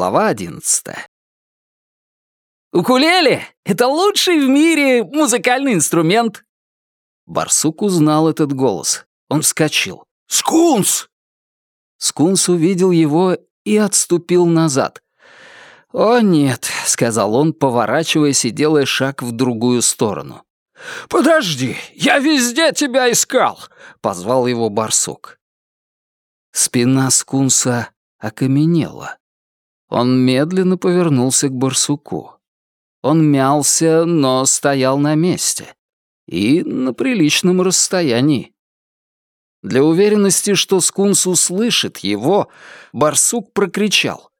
Глава одиннадцатая. «Укулеле — это лучший в мире музыкальный инструмент!» Барсук узнал этот голос. Он вскочил. «Скунс!» Скунс увидел его и отступил назад. «О, нет», — сказал он, поворачиваясь и делая шаг в другую сторону. «Подожди, я везде тебя искал!» — позвал его барсук. Спина скунса окаменела. Он медленно повернулся к барсуку. Он мялся, но стоял на месте. И на приличном расстоянии. Для уверенности, что скунс услышит его, барсук прокричал.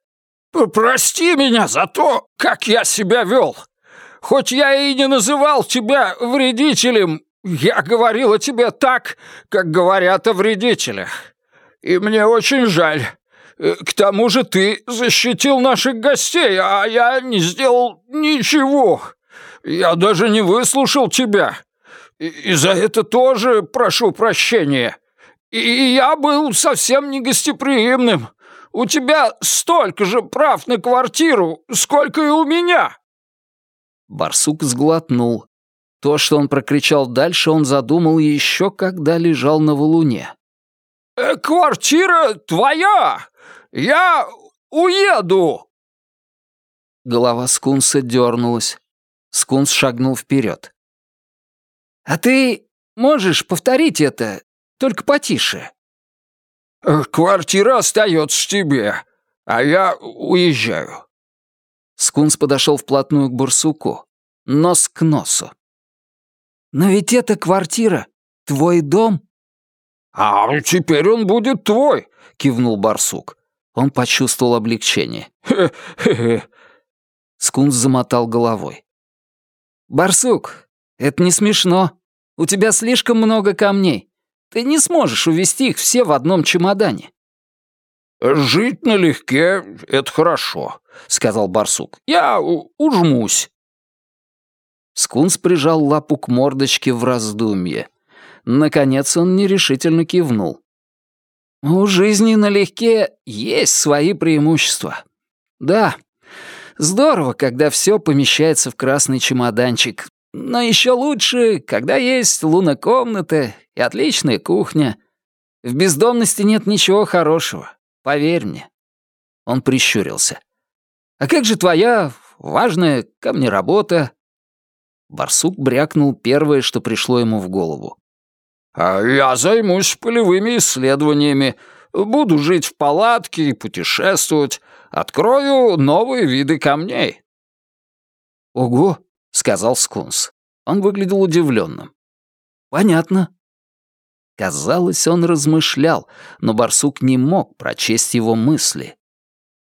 «Прости меня за то, как я себя вел. Хоть я и не называл тебя вредителем, я говорил о тебе так, как говорят о вредителях. И мне очень жаль. Э, к тому же ты защитил наших гостей, а я не сделал ничего. Я даже не выслушал тебя. И за это тоже прошу прощения. И я был совсем не гостеприимным. У тебя столько же прав на квартиру, сколько и у меня. Барсук сглотнул. То, что он прокричал дальше, он задумал еще, когда лежал на валуне. «Э, «Квартира твоя! Я уеду!» Голова скунса дернулась. Скунс шагнул вперед. «А ты можешь повторить это, только потише?» «Э, «Квартира остается тебе, а я уезжаю». Скунс подошел вплотную к барсуку, нос к носу. «Но ведь эта квартира — твой дом?» «А теперь он будет твой», — кивнул барсук. Он почувствовал облегчение. «Хе-хе-хе». Скунс замотал головой. «Барсук, это не смешно. У тебя слишком много камней. Ты не сможешь увезти их все в одном чемодане». «Жить налегке — это хорошо», — сказал барсук. «Я ужмусь». Скунс прижал лапу к мордочке в раздумье. Наконец он нерешительно кивнул. «У жизни налегке есть свои преимущества. Да, здорово, когда все помещается в красный чемоданчик, но еще лучше, когда есть лунокомната и отличная кухня. В бездомности нет ничего хорошего. Поверь мне». Он прищурился. «А как же твоя важная камнеработа?» Барсук брякнул первое, что пришло ему в голову. «А я займусь полевыми исследованиями. Буду жить в палатке и путешествовать. Открою новые виды камней». «Ого!» — сказал Скунс. Он выглядел удивленным. «Понятно. Казалось, он размышлял, но барсук не мог прочесть его мысли.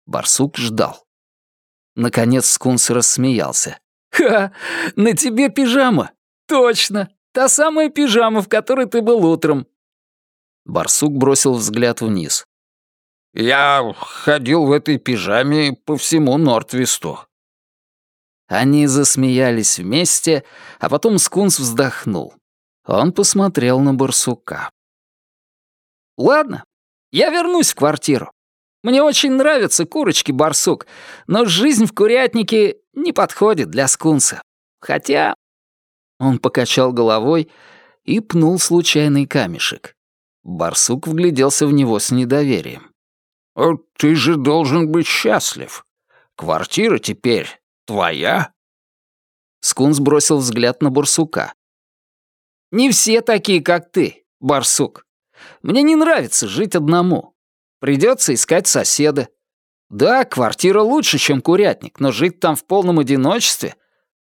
Барсук ждал. Наконец Скунс рассмеялся. «Ха! На тебе пижама! Точно! Та самая пижама, в которой ты был утром!» Барсук бросил взгляд вниз. «Я ходил в этой пижаме по всему Нортвисту». Они засмеялись вместе, а потом Скунс вздохнул. Он посмотрел на барсука. «Ладно, я вернусь в квартиру. Мне очень нравятся курочки-барсук, но жизнь в курятнике не подходит для скунса. Хотя...» Он покачал головой и пнул случайный камешек. Барсук вгляделся в него с недоверием. «Ты же должен быть счастлив. Квартира теперь твоя?» Скунс бросил взгляд на барсука. Не все такие, как ты, барсук. Мне не нравится жить одному. Придется искать соседа. Да, квартира лучше, чем курятник, но жить там в полном одиночестве...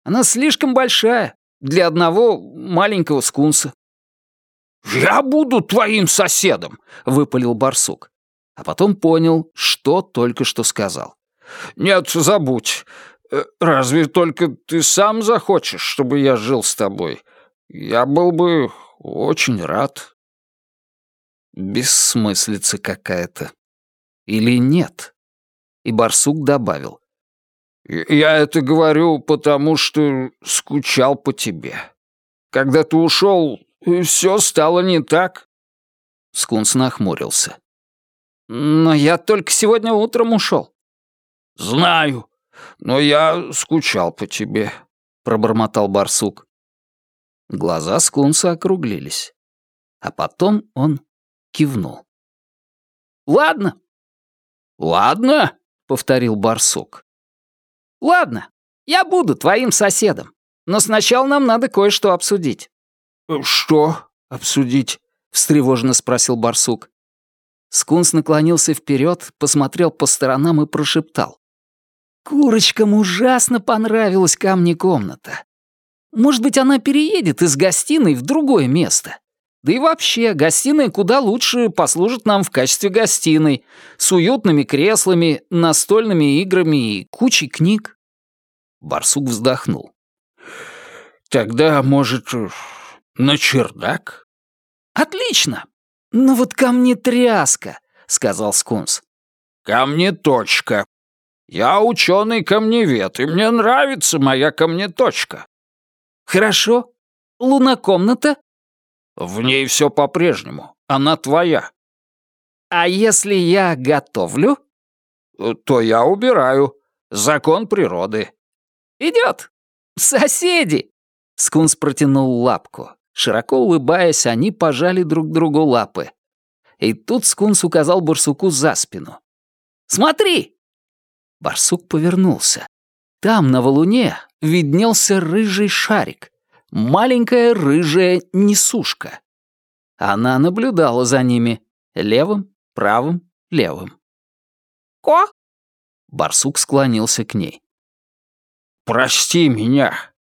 Она слишком большая для одного маленького скунса. «Я буду твоим соседом!» — выпалил барсук. А потом понял, что только что сказал. «Нет, забудь. Э, разве только ты сам захочешь, чтобы я жил с тобой? Я был бы очень рад. Бессмыслица какая-то. Или нет? И барсук добавил. Я это говорю, потому что скучал по тебе. Когда ты ушел, все стало не так. Скунс нахмурился. Но я только сегодня утром ушел. «Знаю, но я скучал по тебе», — пробормотал барсук. Глаза скунса округлились. А потом он кивнул. «Ладно». «Ладно», — повторил барсук. «Ладно, я буду твоим соседом, но сначала нам надо кое-что обсудить». «Что обсудить?» — встревоженно спросил барсук. Скунс наклонился вперед, посмотрел по сторонам и прошептал. «Курочкам ужасно понравилась камни комната. Может быть, она переедет из гостиной в другое место. Да и вообще, гостиная куда лучше послужит нам в качестве гостиной, с уютными креслами, настольными играми и кучей книг». Барсук вздохнул. «Тогда, может, на чердак?» «Отлично! «Ну вот ко мне тряска», — сказал Скунс. «Ко мне точка. Я ученый камневед, и мне нравится моя камнеточка». «Хорошо. Лунокомната?» «В ней все по-прежнему. Она твоя». «А если я готовлю?» «То я убираю. Закон природы». «Идет. Соседи!» Скунс протянул лапку. Широко улыбаясь, они пожали друг другу лапы. И тут Скунс указал барсуку за спину. «Смотри!» Барсук повернулся. Там, на валуне, виднелся рыжий шарик. Маленькая рыжая несушка. Она наблюдала за ними. Левым, правым, левым. «Ко?» Барсук склонился к ней. «Прости меня»,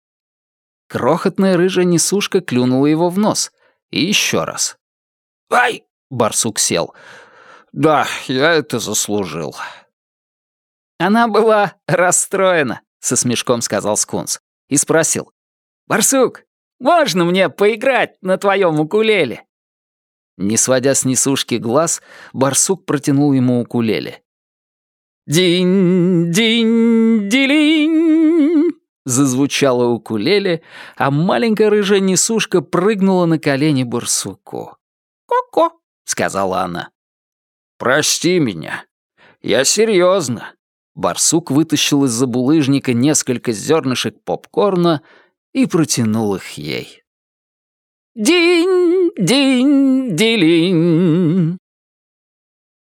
Крохотная рыжая несушка клюнула его в нос. И еще раз. «Ай!» — барсук сел. «Да, я это заслужил». «Она была расстроена», — со смешком сказал Скунс. И спросил. «Барсук, можно мне поиграть на твоем укулеле?» Не сводя с несушки глаз, барсук протянул ему укулеле. «Динь-динь-дилинь!» Зазвучала укулеле, а маленькая рыжая несушка прыгнула на колени барсуку. «Ко-ко», — сказала она. «Прости меня. Я серьезно. Барсук вытащил из-за булыжника несколько зернышек попкорна и протянул их ей. «Динь, динь, дилинь!»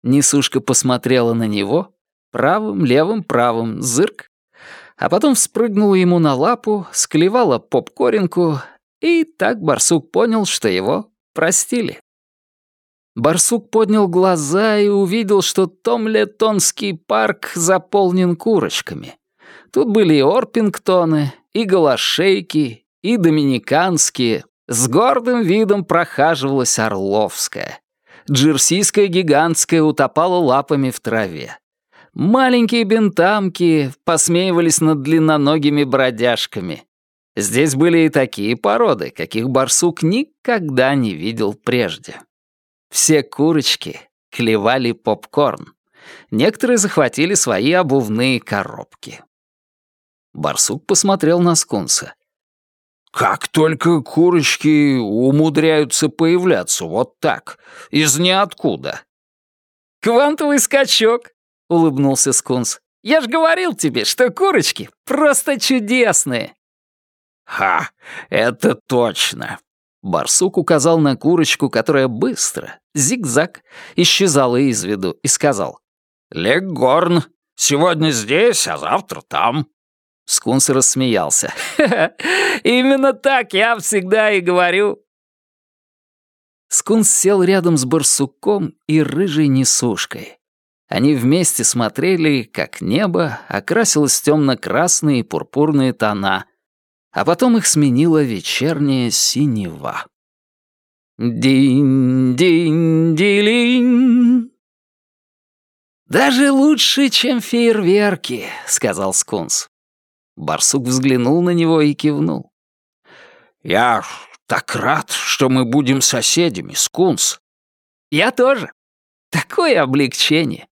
Несушка посмотрела на него, правым, левым, правым, зырк, а потом вспрыгнула ему на лапу, склевала попкоринку, и так барсук понял, что его простили. Барсук поднял глаза и увидел, что Томлетонский парк заполнен курочками. Тут были и Орпингтоны, и Голошейки, и Доминиканские. С гордым видом прохаживалась Орловская. Джерсийская гигантская утопала лапами в траве. Маленькие бентамки посмеивались над длинноногими бродяжками. Здесь были и такие породы, каких барсук никогда не видел прежде. Все курочки клевали попкорн. Некоторые захватили свои обувные коробки. Барсук посмотрел на скунса. «Как только курочки умудряются появляться вот так, из ниоткуда». «Квантовый скачок», — улыбнулся Скунс. «Я ж говорил тебе, что курочки просто чудесные!» «Ха, это точно!» Барсук указал на курочку, которая быстро, зигзаг, исчезала из виду, и сказал. «Легорн, сегодня здесь, а завтра там». Скунс рассмеялся. «Ха именно так я всегда и говорю». Скунс сел рядом с барсуком и рыжей несушкой. Они вместе смотрели, как небо окрасилось в темно-красные и пурпурные тона, а потом их сменила вечерняя синева. Динь-динь-дилинь. «Даже лучше, чем фейерверки», — сказал Скунс. Барсук взглянул на него и кивнул. «Я так рад, что мы будем соседями, Скунс». «Я тоже. Такое облегчение.